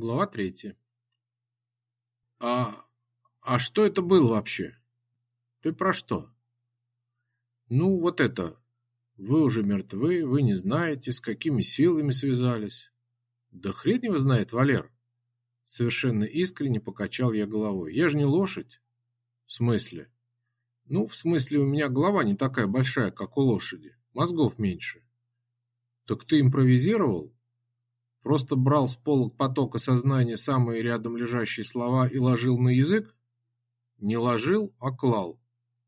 Глава третья. А... а что это было вообще? Ты про что? Ну, вот это. Вы уже мертвы, вы не знаете, с какими силами связались. Да хрен его знает, Валер. Совершенно искренне покачал я головой. Я же не лошадь. В смысле? Ну, в смысле, у меня голова не такая большая, как у лошади. Мозгов меньше. Так ты импровизировал? Просто брал с полок потока сознания самые рядом лежащие слова и ложил на язык? Не ложил, а клал.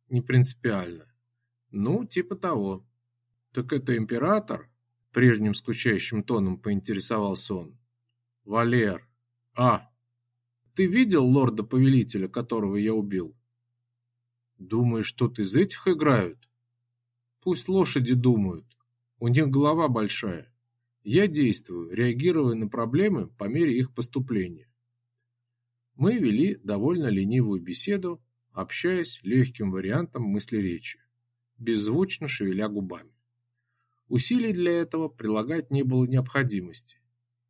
Не принципиально. Ну, типа того. Так это император? Прежним скучающим тоном поинтересовался он. Валер. А, ты видел лорда-повелителя, которого я убил? Думаешь, тут из этих играют? Пусть лошади думают. У них голова большая. Я действую, реагируя на проблемы по мере их поступления. Мы вели довольно ленивую беседу, общаясь легким вариантом мысли речи, беззвучно шевеля губами. Усилий для этого прилагать не было необходимости,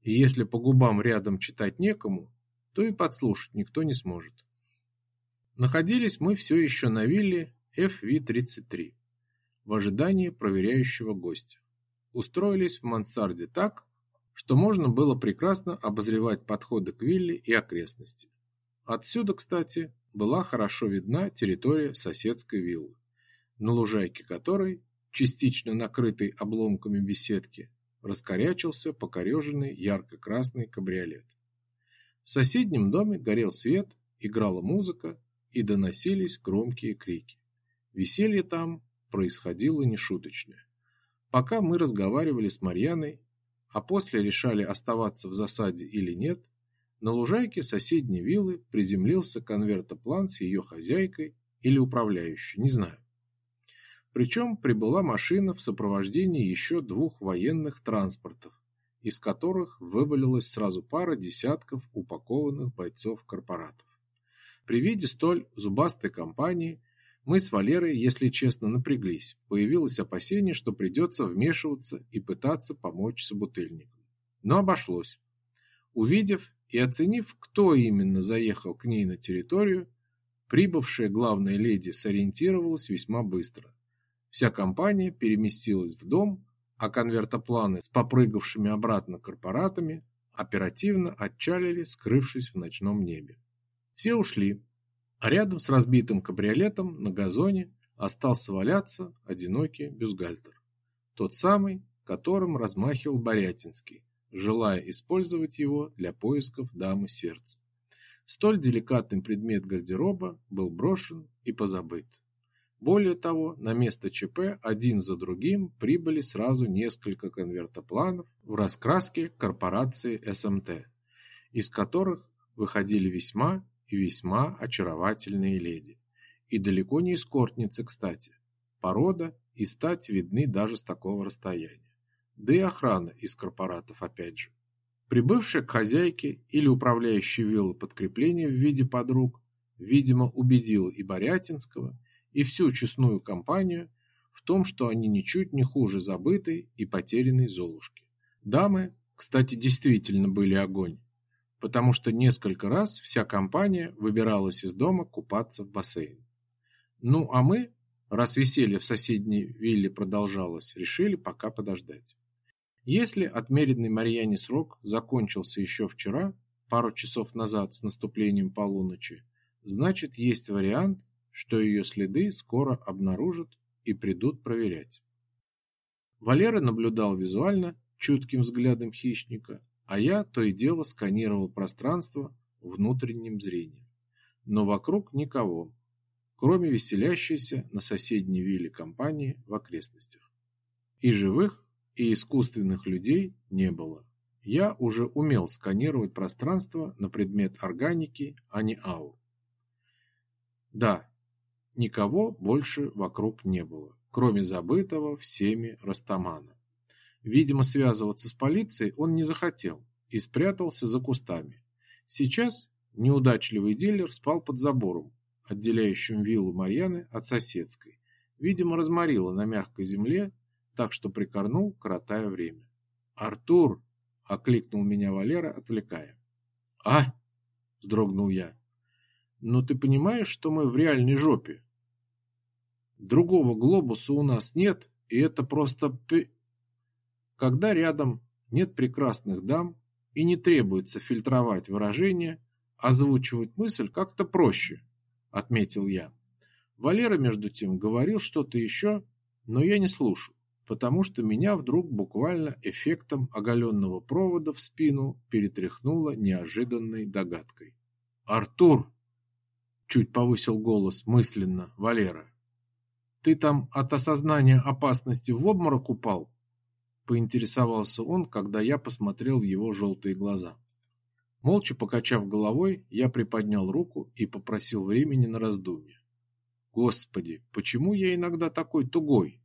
и если по губам рядом читать некому, то и подслушать никто не сможет. Находились мы все еще на вилле FV-33 в ожидании проверяющего гостя устроились в мансарде так, что можно было прекрасно обозревать подходы к вилле и окрестности. Отсюда, кстати, была хорошо видна территория соседской виллы, на лужайке которой, частично накрытой обломками беседки, раскорячился покореженный ярко-красный кабриолет. В соседнем доме горел свет, играла музыка и доносились громкие крики. Веселье там происходило нешуточное. Пока мы разговаривали с Марьяной, а после решали оставаться в засаде или нет, на лужайке соседней виллы приземлился конвертоплан с ее хозяйкой или управляющей, не знаю. Причем прибыла машина в сопровождении еще двух военных транспортов, из которых вывалилась сразу пара десятков упакованных бойцов корпоратов. При виде столь зубастой компании мы с Валерой, если честно, напряглись. Появилось опасение, что придется вмешиваться и пытаться помочь собутыльникам. Но обошлось. Увидев и оценив, кто именно заехал к ней на территорию, прибывшая главная леди сориентировалась весьма быстро. Вся компания переместилась в дом, а конвертопланы с попрыгавшими обратно корпоратами оперативно отчалили, скрывшись в ночном небе. Все ушли, а рядом с разбитым кабриолетом на газоне остался валяться одинокий бюстгальтер. Тот самый, которым размахивал Борятинский, желая использовать его для поисков дамы сердца. Столь деликатный предмет гардероба был брошен и позабыт. Более того, на место ЧП один за другим прибыли сразу несколько конвертопланов в раскраске корпорации СМТ, из которых выходили весьма и весьма очаровательные леди. И далеко не эскортницы, кстати. Порода и стать видны даже с такого расстояния. Да и охрана из корпоратов опять же. Прибывшая к хозяйке или управляющей виллы подкрепление в виде подруг, видимо, убедила и Борятинского, и всю честную компанию в том, что они ничуть не хуже забытой и потерянной Золушки. Дамы, кстати, действительно были огонь потому что несколько раз вся компания выбиралась из дома купаться в бассейн. Ну, а мы, раз веселье в соседней вилле продолжалось, решили пока подождать. Если отмеренный Марьяне срок закончился еще вчера, пару часов назад с наступлением полуночи, значит есть вариант, что ее следы скоро обнаружат и придут проверять. Валера наблюдал визуально, чутким взглядом хищника, а я то и дело сканировал пространство внутренним зрением. Но вокруг никого, кроме веселящейся на соседней вилле компании в окрестностях. И живых, и искусственных людей не было. Я уже умел сканировать пространство на предмет органики, а не аур. Да, никого больше вокруг не было, кроме забытого всеми Растамана. Видимо, связываться с полицией он не захотел и спрятался за кустами. Сейчас неудачливый дилер спал под забором, отделяющим виллу Марьяны от соседской. Видимо, разморило на мягкой земле, так что прикорнул, коротая время. «Артур!» – окликнул меня Валера, отвлекая. А? вздрогнул я. Но ты понимаешь, что мы в реальной жопе? Другого глобуса у нас нет, и это просто пи... Когда рядом нет прекрасных дам и не требуется фильтровать выражения, озвучивать мысль как-то проще, отметил я. Валера между тем говорил что-то еще, но я не слушал, потому что меня вдруг буквально эффектом оголенного провода в спину перетряхнуло неожиданной догадкой. Артур чуть повысил голос мысленно Валера. Ты там от осознания опасности в обморок упал? Поинтересовался он, когда я посмотрел в его желтые глаза. Молча покачав головой, я приподнял руку и попросил времени на раздумье. Господи, почему я иногда такой тугой?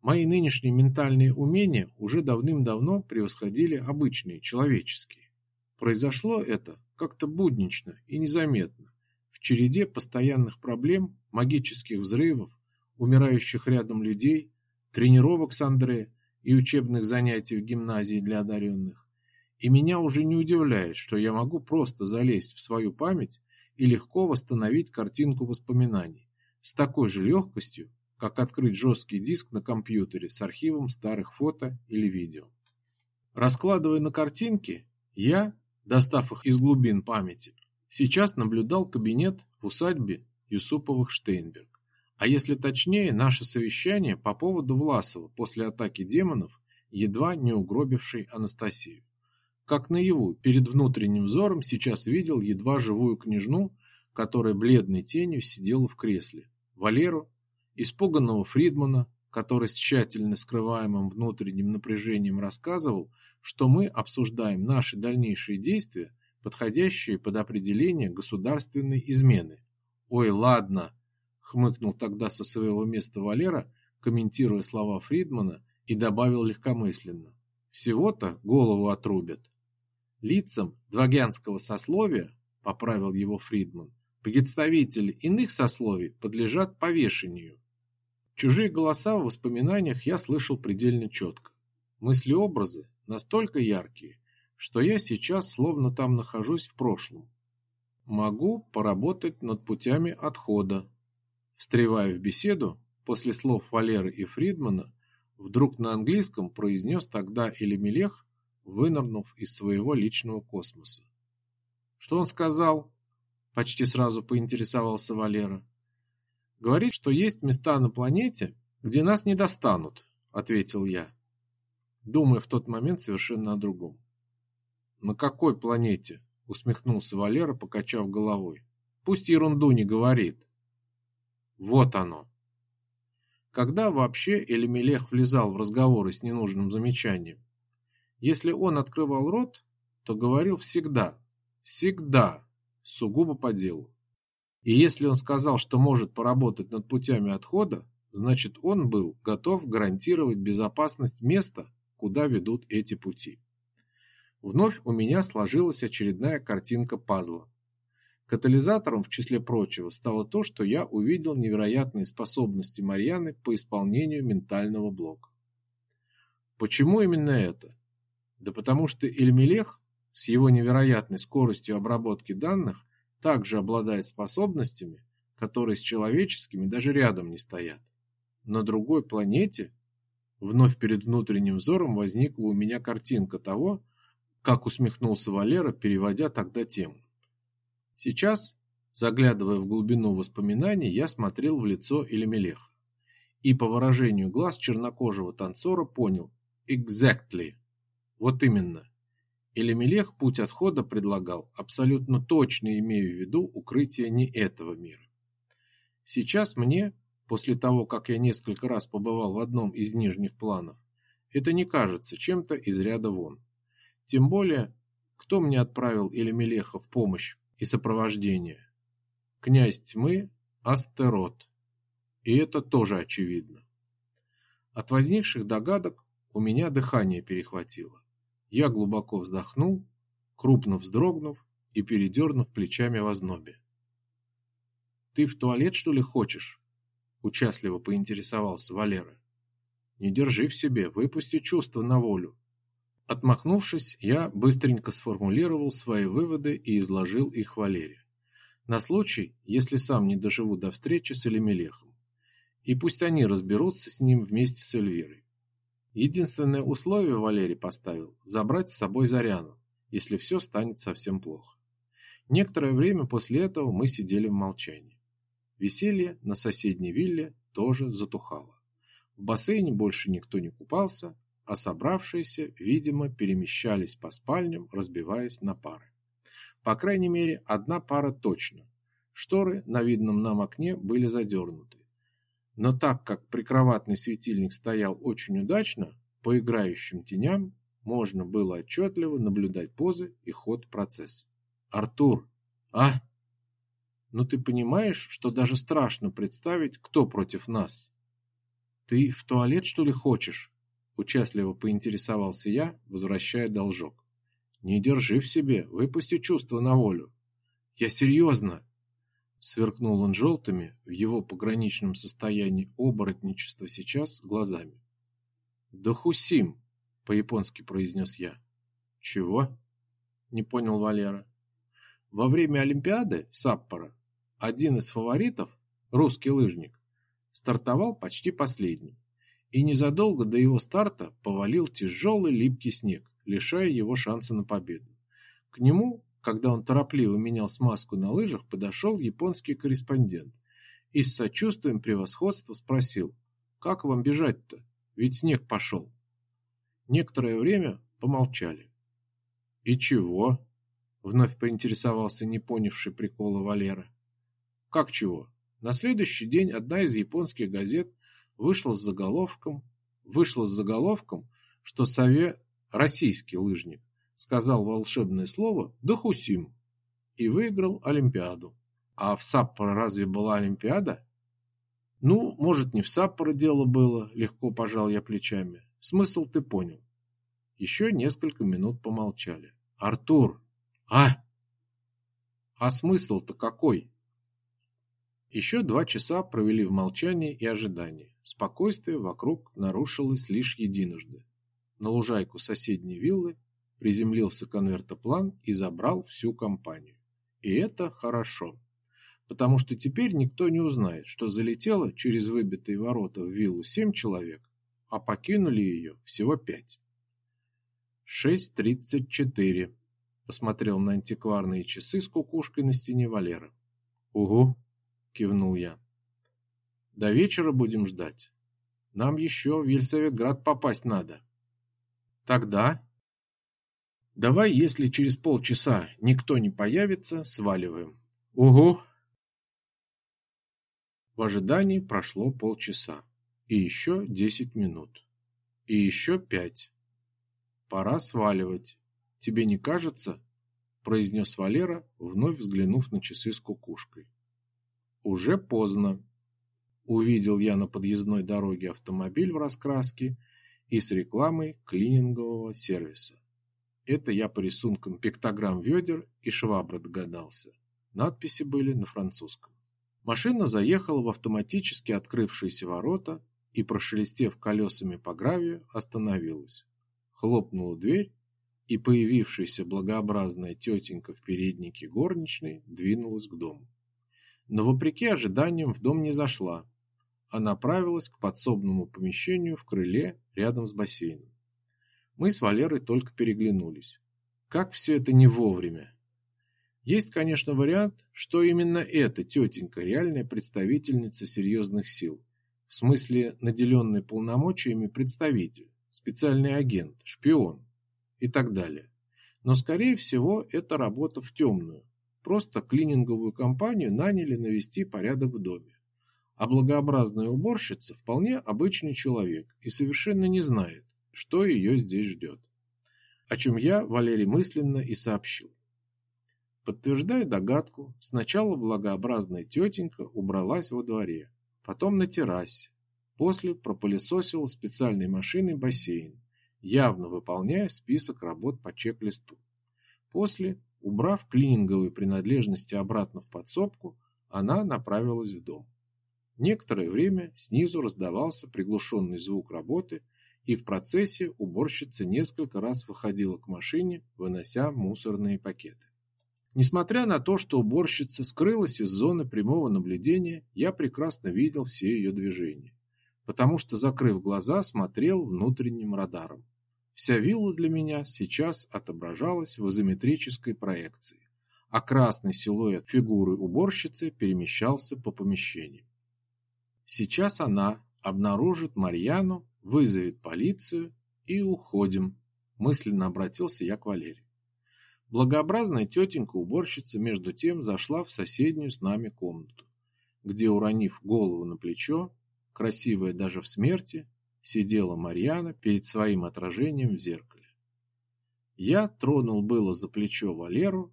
Мои нынешние ментальные умения уже давным-давно превосходили обычные, человеческие. Произошло это как-то буднично и незаметно, в череде постоянных проблем, магических взрывов, умирающих рядом людей, тренировок с Андре и учебных занятий в гимназии для одаренных. И меня уже не удивляет, что я могу просто залезть в свою память и легко восстановить картинку воспоминаний с такой же легкостью, как открыть жесткий диск на компьютере с архивом старых фото или видео. Раскладывая на картинки, я, достав их из глубин памяти, сейчас наблюдал кабинет в усадьбе Юсуповых Штейнберг. А если точнее, наше совещание по поводу Власова после атаки демонов, едва не угробившей Анастасию. Как наяву, перед внутренним взором сейчас видел едва живую княжну, которая бледной тенью сидела в кресле, Валеру, испуганного Фридмана, который с тщательно скрываемым внутренним напряжением рассказывал, что мы обсуждаем наши дальнейшие действия, подходящие под определение государственной измены. Ой, ладно, хмыкнул тогда со своего места Валера, комментируя слова Фридмана, и добавил легкомысленно: "Всего-то голову отрубят". Лицам двагянского сословия, поправил его Фридман, представители иных сословий подлежат повешению. Чужие голоса в воспоминаниях я слышал предельно четко. Мысли-образы настолько яркие, что я сейчас словно там нахожусь в прошлом. Могу поработать над путями отхода, Встревая в беседу, после слов Валеры и Фридмана, вдруг на английском произнес тогда Элемелех, вынырнув из своего личного космоса. Что он сказал? Почти сразу поинтересовался Валера. Говорит, что есть места на планете, где нас не достанут, ответил я, думая в тот момент совершенно о другом. На какой планете? усмехнулся Валера, покачав головой. Пусть ерунду не говорит. Вот оно. Когда вообще Элемелех влезал в разговоры с ненужным замечанием? Если он открывал рот, то говорил всегда, всегда, сугубо по делу. И если он сказал, что может поработать над путями отхода, значит он был готов гарантировать безопасность места, куда ведут эти пути. Вновь у меня сложилась очередная картинка пазла. Катализатором, в числе прочего, стало то, что я увидел невероятные способности Марьяны по исполнению ментального блока. Почему именно это? Да потому что Эльмелех с его невероятной скоростью обработки данных также обладает способностями, которые с человеческими даже рядом не стоят. На другой планете вновь перед внутренним взором возникла у меня картинка того, как усмехнулся Валера, переводя тогда тему. Сейчас, заглядывая в глубину воспоминаний, я смотрел в лицо Элемелеха. И по выражению глаз чернокожего танцора понял «exactly». Вот именно. Элемелех путь отхода предлагал, абсолютно точно имея в виду укрытие не этого мира. Сейчас мне, после того, как я несколько раз побывал в одном из нижних планов, это не кажется чем-то из ряда вон. Тем более, кто мне отправил Элемелеха в помощь и сопровождение. Князь тьмы – Астерот. И это тоже очевидно. От возникших догадок у меня дыхание перехватило. Я глубоко вздохнул, крупно вздрогнув и передернув плечами в ознобе. «Ты в туалет, что ли, хочешь?» – участливо поинтересовался Валера. «Не держи в себе, выпусти чувства на волю». Отмахнувшись, я быстренько сформулировал свои выводы и изложил их Валере. На случай, если сам не доживу до встречи с Элемелехом. И пусть они разберутся с ним вместе с Эльвирой. Единственное условие Валерий поставил – забрать с собой Заряну, если все станет совсем плохо. Некоторое время после этого мы сидели в молчании. Веселье на соседней вилле тоже затухало. В бассейне больше никто не купался, а собравшиеся, видимо, перемещались по спальням, разбиваясь на пары. По крайней мере, одна пара точно. Шторы на видном нам окне были задернуты. Но так как прикроватный светильник стоял очень удачно, по играющим теням можно было отчетливо наблюдать позы и ход процесса. Артур, а? Ну ты понимаешь, что даже страшно представить, кто против нас? Ты в туалет, что ли, хочешь? Участливо поинтересовался я, возвращая должок. Не держи в себе, выпусти чувства на волю. Я серьезно. Сверкнул он желтыми, в его пограничном состоянии оборотничества сейчас, глазами. Да хусим, по-японски произнес я. Чего? Не понял Валера. Во время Олимпиады в Саппоро один из фаворитов, русский лыжник, стартовал почти последним. И незадолго до его старта повалил тяжелый липкий снег, лишая его шанса на победу. К нему, когда он торопливо менял смазку на лыжах, подошел японский корреспондент и с сочувствием превосходства спросил, «Как вам бежать-то? Ведь снег пошел». Некоторое время помолчали. «И чего?» Вновь поинтересовался не понявший прикола Валера. Как чего? На следующий день одна из японских газет вышла с заголовком, вышла с заголовком, что Сове российский лыжник сказал волшебное слово «Дахусим» и выиграл Олимпиаду. А в Саппоро разве была Олимпиада? Ну, может, не в Саппоро дело было, легко пожал я плечами. Смысл ты понял. Еще несколько минут помолчали. Артур, а? А смысл-то какой? Еще два часа провели в молчании и ожидании. Спокойствие вокруг нарушилось лишь единожды. На лужайку соседней виллы приземлился конвертоплан и забрал всю компанию. И это хорошо, потому что теперь никто не узнает, что залетело через выбитые ворота в виллу семь человек, а покинули ее всего пять. Шесть тридцать четыре посмотрел на антикварные часы с кукушкой на стене Валера. «Угу», — кивнул я. «До вечера будем ждать. Нам еще в Ельсаветград попасть надо». «Тогда...» «Давай, если через полчаса никто не появится, сваливаем». «Угу». В ожидании прошло полчаса. И еще десять минут. И еще пять. Пора сваливать. Тебе не кажется? произнес Валера, вновь взглянув на часы с кукушкой. Уже поздно. Увидел я на подъездной дороге автомобиль в раскраске и с рекламой клинингового сервиса. Это я по рисункам пиктограмм ведер и швабры догадался. Надписи были на французском. Машина заехала в автоматически открывшиеся ворота и, прошелестев колесами по гравию, остановилась. Хлопнула дверь, и появившаяся благообразная тетенька в переднике горничной двинулась к дому. Но вопреки ожиданиям в дом не зашла, а направилась к подсобному помещению в крыле рядом с бассейном. Мы с Валерой только переглянулись. Как все это не вовремя. Есть, конечно, вариант, что именно эта тетенька реальная представительница серьезных сил, в смысле наделенный полномочиями представитель, специальный агент, шпион и так далее. Но, скорее всего, это работа в темную. Просто клининговую компанию наняли навести порядок в доме. А благообразная уборщица вполне обычный человек и совершенно не знает, что ее здесь ждет. О чем я Валерий мысленно и сообщил. Подтверждая догадку, сначала благообразная тетенька убралась во дворе, потом на террасе, после пропылесосила специальной машиной бассейн, явно выполняя список работ по чек-листу. После, убрав клининговые принадлежности обратно в подсобку, она направилась в дом. Некоторое время снизу раздавался приглушенный звук работы, и в процессе уборщица несколько раз выходила к машине, вынося мусорные пакеты. Несмотря на то, что уборщица скрылась из зоны прямого наблюдения, я прекрасно видел все ее движения, потому что, закрыв глаза, смотрел внутренним радаром. Вся вилла для меня сейчас отображалась в изометрической проекции, а красный силуэт фигуры уборщицы перемещался по помещению. Сейчас она обнаружит Марьяну, вызовет полицию и уходим, мысленно обратился я к Валерии. Благообразная тетенька-уборщица между тем зашла в соседнюю с нами комнату, где, уронив голову на плечо, красивая даже в смерти, сидела Марьяна перед своим отражением в зеркале. Я тронул было за плечо Валеру,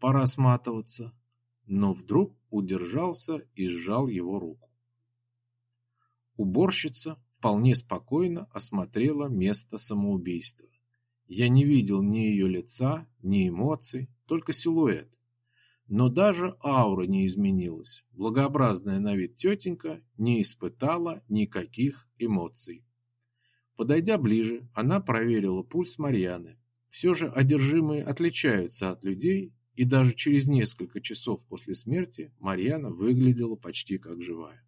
пора сматываться, но вдруг удержался и сжал его руку. Уборщица вполне спокойно осмотрела место самоубийства. Я не видел ни ее лица, ни эмоций, только силуэт. Но даже аура не изменилась. Благообразная на вид тетенька не испытала никаких эмоций. Подойдя ближе, она проверила пульс Марьяны. Все же одержимые отличаются от людей, и даже через несколько часов после смерти Марьяна выглядела почти как живая.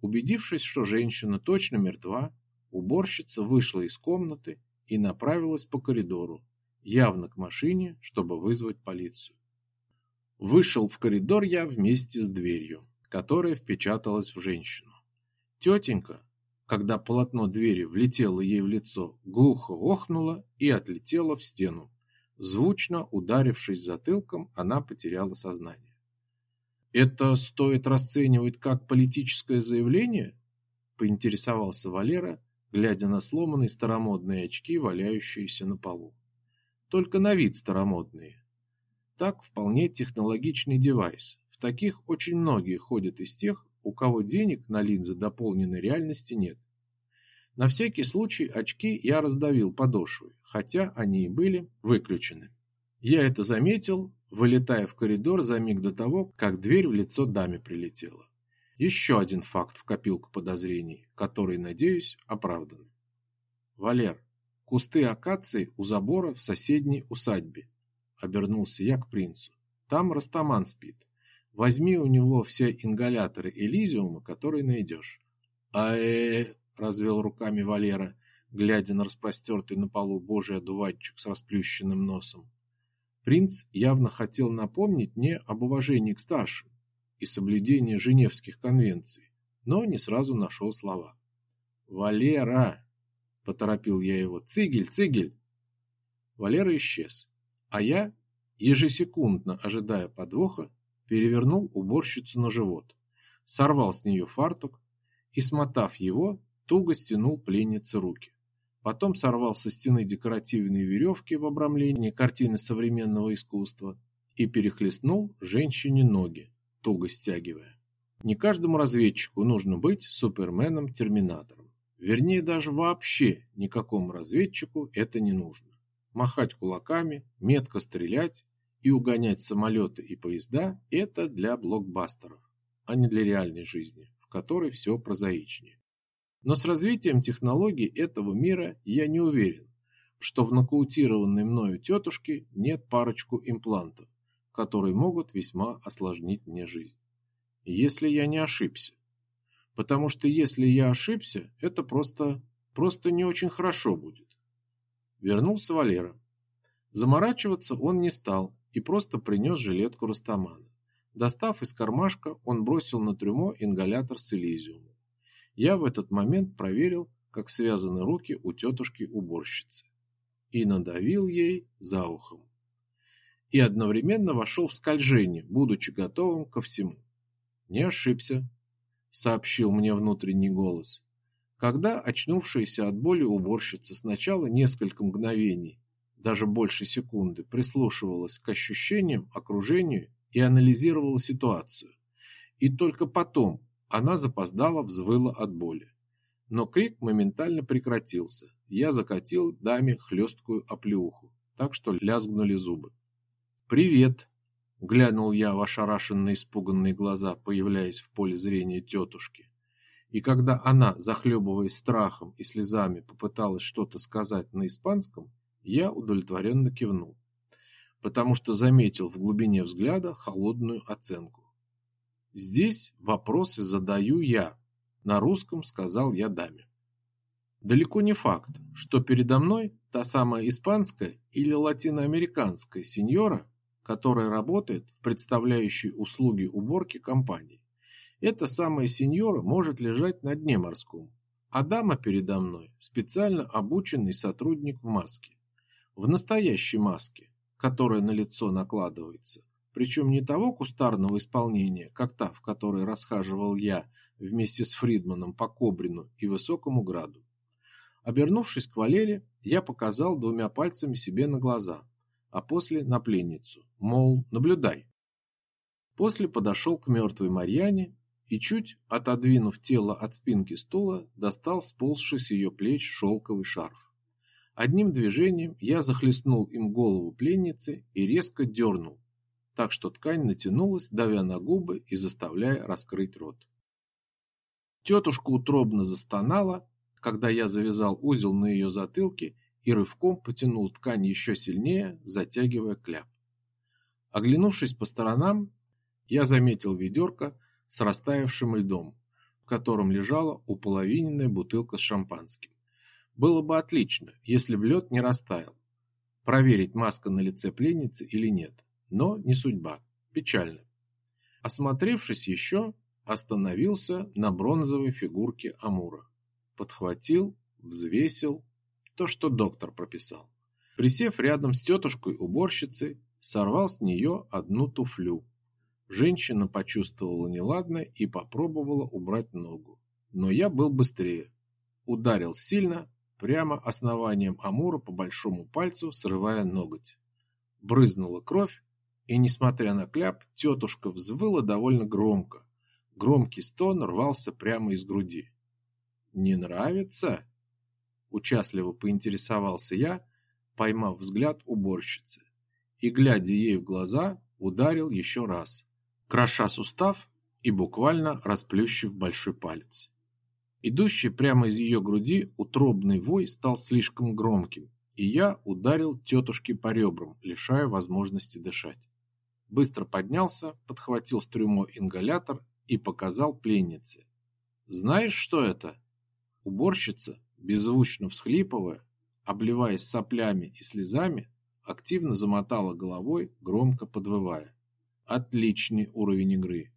Убедившись, что женщина точно мертва, уборщица вышла из комнаты и направилась по коридору, явно к машине, чтобы вызвать полицию. Вышел в коридор я вместе с дверью, которая впечаталась в женщину. Тетенька, когда полотно двери влетело ей в лицо, глухо охнула и отлетела в стену. Звучно ударившись затылком, она потеряла сознание. Это стоит расценивать как политическое заявление? поинтересовался Валера, глядя на сломанные старомодные очки, валяющиеся на полу. Только на вид старомодные. Так вполне технологичный девайс. В таких очень многие ходят из тех, у кого денег на линзы дополненной реальности нет. На всякий случай очки я раздавил подошвой, хотя они и были выключены. Я это заметил, вылетая в коридор за миг до того, как дверь в лицо даме прилетела. Еще один факт в копилку подозрений, который, надеюсь, оправдан. Валер, кусты акации у забора в соседней усадьбе. Обернулся я к принцу. Там Растаман спит. Возьми у него все ингаляторы Элизиума, которые найдешь. А э, развел руками Валера, глядя на распростертый на полу божий одуванчик с расплющенным носом. Принц явно хотел напомнить мне об уважении к старшим и соблюдении Женевских конвенций, но не сразу нашел слова. «Валера!» – поторопил я его. «Цигель, цигель!» Валера исчез, а я, ежесекундно ожидая подвоха, перевернул уборщицу на живот, сорвал с нее фартук и, смотав его, туго стянул пленнице руки. Потом сорвал со стены декоративные веревки в обрамлении картины современного искусства и перехлестнул женщине ноги, туго стягивая. Не каждому разведчику нужно быть суперменом-терминатором. Вернее, даже вообще никакому разведчику это не нужно. Махать кулаками, метко стрелять и угонять самолеты и поезда – это для блокбастеров, а не для реальной жизни, в которой все прозаичнее. Но с развитием технологий этого мира я не уверен, что в нокаутированной мною тетушке нет парочку имплантов, которые могут весьма осложнить мне жизнь. Если я не ошибся. Потому что если я ошибся, это просто, просто не очень хорошо будет. Вернулся Валера. Заморачиваться он не стал и просто принес жилетку Растамана. Достав из кармашка, он бросил на трюмо ингалятор с элизиумом. Я в этот момент проверил, как связаны руки у тетушки-уборщицы, и надавил ей за ухом. И одновременно вошел в скольжение, будучи готовым ко всему. Не ошибся, сообщил мне внутренний голос. Когда очнувшаяся от боли уборщица сначала несколько мгновений, даже больше секунды, прислушивалась к ощущениям, окружению и анализировала ситуацию, и только потом она запоздала взвыла от боли. Но крик моментально прекратился. Я закатил даме хлесткую оплеуху, так что лязгнули зубы. «Привет!» — глянул я в ошарашенные испуганные глаза, появляясь в поле зрения тетушки. И когда она, захлебываясь страхом и слезами, попыталась что-то сказать на испанском, я удовлетворенно кивнул, потому что заметил в глубине взгляда холодную оценку. Здесь вопросы задаю я, на русском сказал я даме. Далеко не факт, что передо мной та самая испанская или латиноамериканская сеньора, которая работает в представляющей услуги уборки компании. Эта самая сеньора может лежать на дне морском, а дама передо мной специально обученный сотрудник в маске. В настоящей маске, которая на лицо накладывается, причем не того кустарного исполнения, как та, в которой расхаживал я вместе с Фридманом по Кобрину и Высокому Граду. Обернувшись к Валере, я показал двумя пальцами себе на глаза, а после на пленницу, мол, наблюдай. После подошел к мертвой Марьяне и, чуть отодвинув тело от спинки стула, достал сползший с ее плеч шелковый шарф. Одним движением я захлестнул им голову пленницы и резко дернул, так что ткань натянулась, давя на губы и заставляя раскрыть рот. Тетушка утробно застонала, когда я завязал узел на ее затылке и рывком потянул ткань еще сильнее, затягивая кляп. Оглянувшись по сторонам, я заметил ведерко с растаявшим льдом, в котором лежала уполовиненная бутылка с шампанским. Было бы отлично, если бы лед не растаял. Проверить, маска на лице пленницы или нет. Но не судьба. Печально. Осмотревшись еще, остановился на бронзовой фигурке Амура подхватил, взвесил то, что доктор прописал. Присев рядом с тетушкой-уборщицей, сорвал с нее одну туфлю. Женщина почувствовала неладное и попробовала убрать ногу. Но я был быстрее. Ударил сильно, прямо основанием амура по большому пальцу, срывая ноготь. Брызнула кровь, и, несмотря на кляп, тетушка взвыла довольно громко. Громкий стон рвался прямо из груди. Не нравится? Участливо поинтересовался я, поймав взгляд уборщицы, и, глядя ей в глаза, ударил еще раз, кроша сустав и буквально расплющив большой палец. Идущий прямо из ее груди утробный вой стал слишком громким, и я ударил тетушке по ребрам, лишая возможности дышать. Быстро поднялся, подхватил с трюмо ингалятор и показал пленнице. «Знаешь, что это?» Уборщица, беззвучно всхлипывая, обливаясь соплями и слезами, активно замотала головой, громко подвывая. Отличный уровень игры.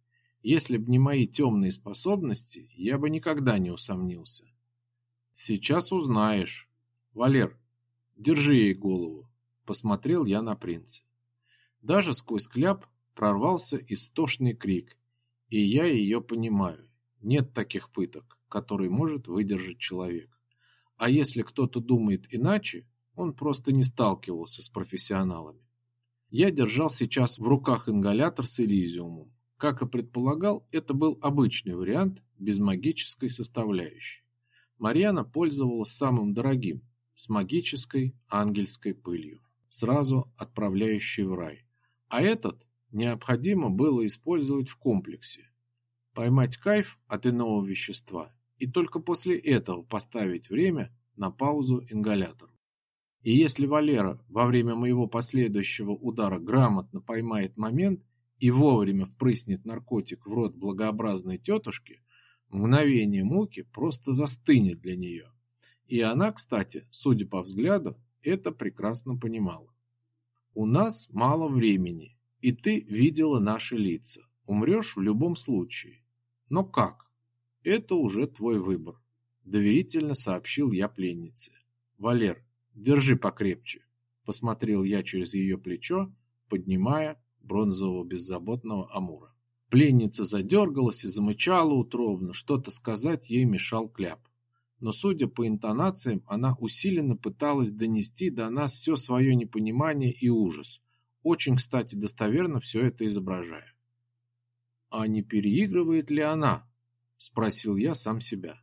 Если б не мои темные способности, я бы никогда не усомнился. Сейчас узнаешь. Валер, держи ей голову. Посмотрел я на принца. Даже сквозь кляп прорвался истошный крик, и я ее понимаю. Нет таких пыток который может выдержать человек. А если кто-то думает иначе, он просто не сталкивался с профессионалами. Я держал сейчас в руках ингалятор с элизиумом. Как и предполагал, это был обычный вариант без магической составляющей. Марьяна пользовалась самым дорогим, с магической ангельской пылью, сразу отправляющей в рай. А этот необходимо было использовать в комплексе. Поймать кайф от иного вещества и только после этого поставить время на паузу ингалятор. И если Валера во время моего последующего удара грамотно поймает момент и вовремя впрыснет наркотик в рот благообразной тетушки, мгновение муки просто застынет для нее. И она, кстати, судя по взгляду, это прекрасно понимала. У нас мало времени, и ты видела наши лица. Умрешь в любом случае. Но как? Это уже твой выбор, доверительно сообщил я пленнице. Валер, держи покрепче, посмотрел я через ее плечо, поднимая бронзового беззаботного амура. Пленница задергалась и замычала утробно, что-то сказать ей мешал кляп. Но, судя по интонациям, она усиленно пыталась донести до нас все свое непонимание и ужас, очень, кстати, достоверно все это изображая. А не переигрывает ли она? спросил я сам себя.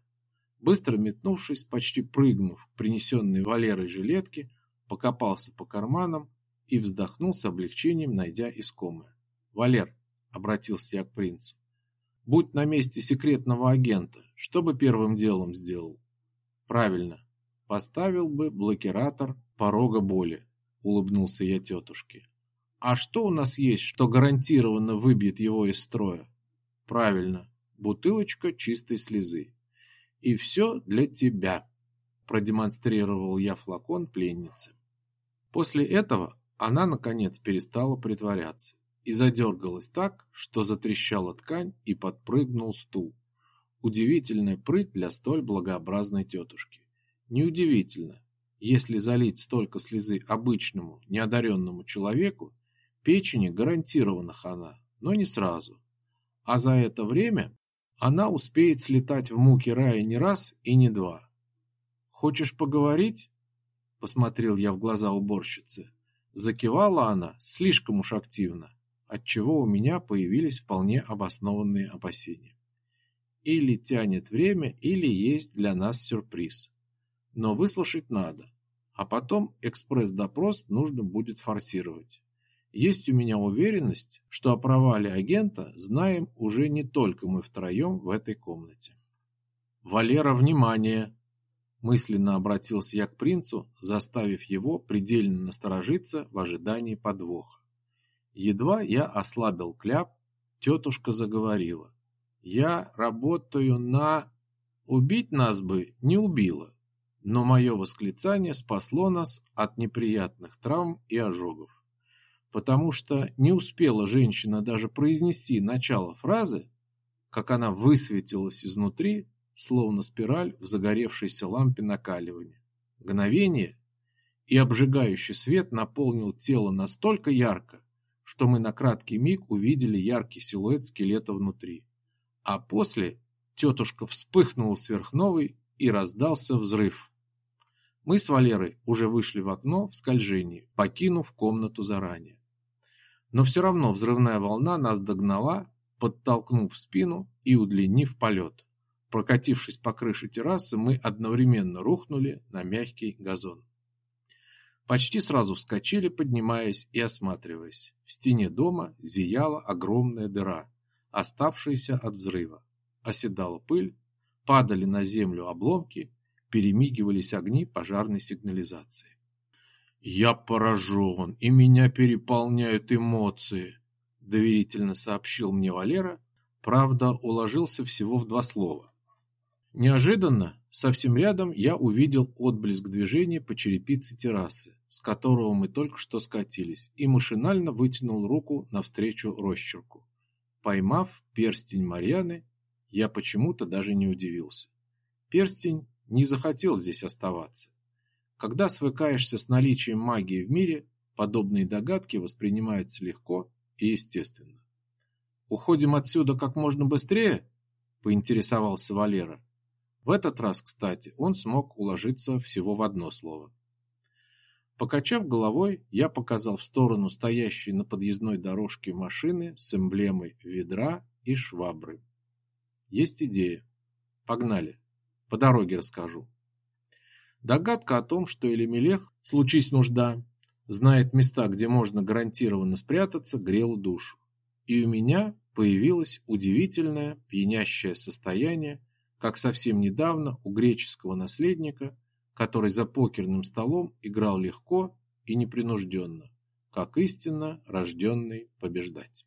Быстро метнувшись, почти прыгнув к принесенной Валерой жилетке, покопался по карманам и вздохнул с облегчением, найдя искомое. «Валер», — обратился я к принцу, Будь на месте секретного агента, что бы первым делом сделал? Правильно, поставил бы блокиратор порога боли, улыбнулся я тетушке. А что у нас есть, что гарантированно выбьет его из строя? Правильно, бутылочка чистой слезы. И все для тебя, продемонстрировал я флакон пленнице. После этого она наконец перестала притворяться и задергалась так, что затрещала ткань и подпрыгнул стул. Удивительная прыть для столь благообразной тетушки. Неудивительно, если залить столько слезы обычному, неодаренному человеку, печени гарантированно хана, но не сразу. А за это время она успеет слетать в муки рая не раз и не два. «Хочешь поговорить?» – посмотрел я в глаза уборщицы. Закивала она слишком уж активно, отчего у меня появились вполне обоснованные опасения. Или тянет время, или есть для нас сюрприз. Но выслушать надо, а потом экспресс-допрос нужно будет форсировать. Есть у меня уверенность, что о провале агента знаем уже не только мы втроем в этой комнате. «Валера, внимание!» Мысленно обратился я к принцу, заставив его предельно насторожиться в ожидании подвоха. Едва я ослабил кляп, тетушка заговорила. «Я работаю на... Убить нас бы не убило, но мое восклицание спасло нас от неприятных травм и ожогов потому что не успела женщина даже произнести начало фразы, как она высветилась изнутри, словно спираль в загоревшейся лампе накаливания. Мгновение, и обжигающий свет наполнил тело настолько ярко, что мы на краткий миг увидели яркий силуэт скелета внутри. А после тетушка вспыхнула сверхновой и раздался взрыв. Мы с Валерой уже вышли в окно в скольжении, покинув комнату заранее. Но все равно взрывная волна нас догнала, подтолкнув в спину и удлинив полет. Прокатившись по крыше террасы, мы одновременно рухнули на мягкий газон. Почти сразу вскочили, поднимаясь и осматриваясь. В стене дома зияла огромная дыра, оставшаяся от взрыва. Оседала пыль, падали на землю обломки, перемигивались огни пожарной сигнализации. «Я поражен, и меня переполняют эмоции», – доверительно сообщил мне Валера, правда, уложился всего в два слова. Неожиданно, совсем рядом, я увидел отблеск движения по черепице террасы, с которого мы только что скатились, и машинально вытянул руку навстречу росчерку. Поймав перстень Марьяны, я почему-то даже не удивился. Перстень не захотел здесь оставаться. Когда свыкаешься с наличием магии в мире, подобные догадки воспринимаются легко и естественно. «Уходим отсюда как можно быстрее?» – поинтересовался Валера. В этот раз, кстати, он смог уложиться всего в одно слово. Покачав головой, я показал в сторону стоящей на подъездной дорожке машины с эмблемой ведра и швабры. Есть идея. Погнали. По дороге расскажу. Догадка о том, что Элемелех, случись нужда, знает места, где можно гарантированно спрятаться, грела душу. И у меня появилось удивительное пьянящее состояние, как совсем недавно у греческого наследника, который за покерным столом играл легко и непринужденно, как истинно рожденный побеждать.